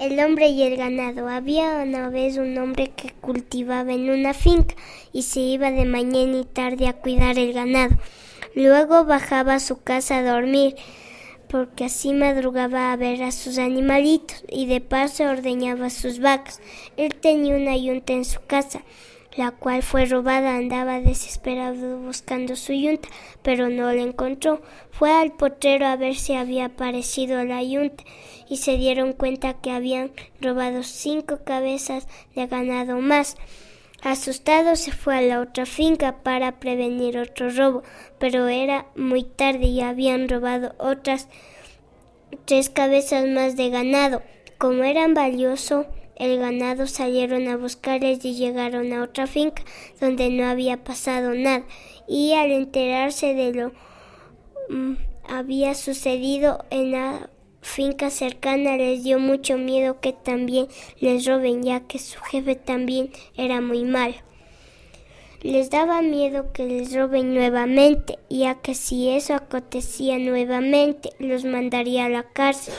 El hombre y el ganado. Había una vez un hombre que cultivaba en una finca y se iba de mañana y tarde a cuidar el ganado. Luego bajaba a su casa a dormir porque así madrugaba a ver a sus animalitos y de paso ordeñaba sus vacas. Él tenía una yunta en su casa la cual fue robada, andaba desesperado buscando su yunta, pero no la encontró. Fue al potrero a ver si había aparecido la yunta y se dieron cuenta que habían robado cinco cabezas de ganado más. Asustado se fue a la otra finca para prevenir otro robo, pero era muy tarde y habían robado otras tres cabezas más de ganado. Como eran valioso, el ganado salieron a buscarles y llegaron a otra finca donde no había pasado nada y al enterarse de lo mm, había sucedido en la finca cercana les dio mucho miedo que también les roben ya que su jefe también era muy malo. Les daba miedo que les roben nuevamente, ya que si eso acontecía nuevamente, los mandaría a la cárcel.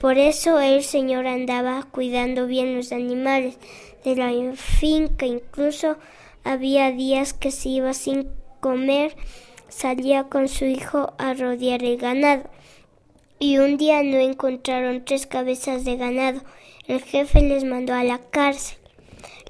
Por eso el señor andaba cuidando bien los animales de la finca, incluso había días que se iba sin comer, salía con su hijo a rodear el ganado. Y un día no encontraron tres cabezas de ganado. El jefe les mandó a la cárcel.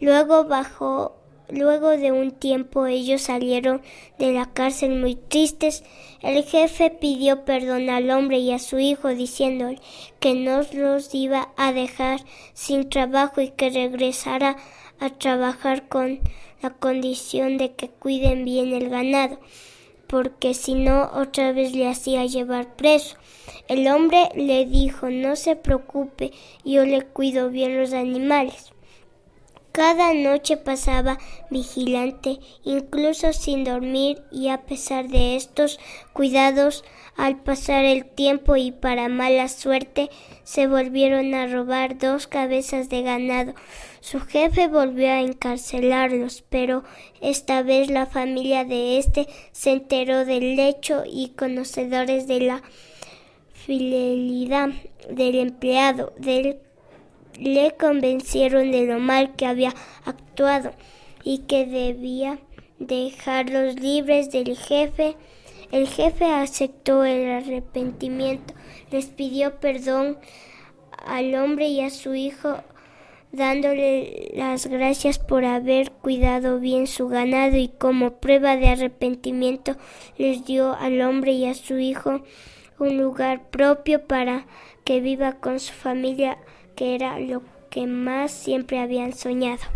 Luego bajó Luego de un tiempo ellos salieron de la cárcel muy tristes. El jefe pidió perdón al hombre y a su hijo diciéndole que no los iba a dejar sin trabajo y que regresara a trabajar con la condición de que cuiden bien el ganado, porque si no otra vez le hacía llevar preso. El hombre le dijo no se preocupe, yo le cuido bien los animales. Cada noche pasaba vigilante, incluso sin dormir, y a pesar de estos cuidados, al pasar el tiempo y para mala suerte, se volvieron a robar dos cabezas de ganado. Su jefe volvió a encarcelarlos, pero esta vez la familia de éste se enteró del hecho y conocedores de la fidelidad del empleado del le convencieron de lo mal que había actuado y que debía dejarlos libres del jefe. El jefe aceptó el arrepentimiento, les pidió perdón al hombre y a su hijo, dándole las gracias por haber cuidado bien su ganado y como prueba de arrepentimiento les dio al hombre y a su hijo un lugar propio para que viva con su familia que era lo que más siempre habían soñado.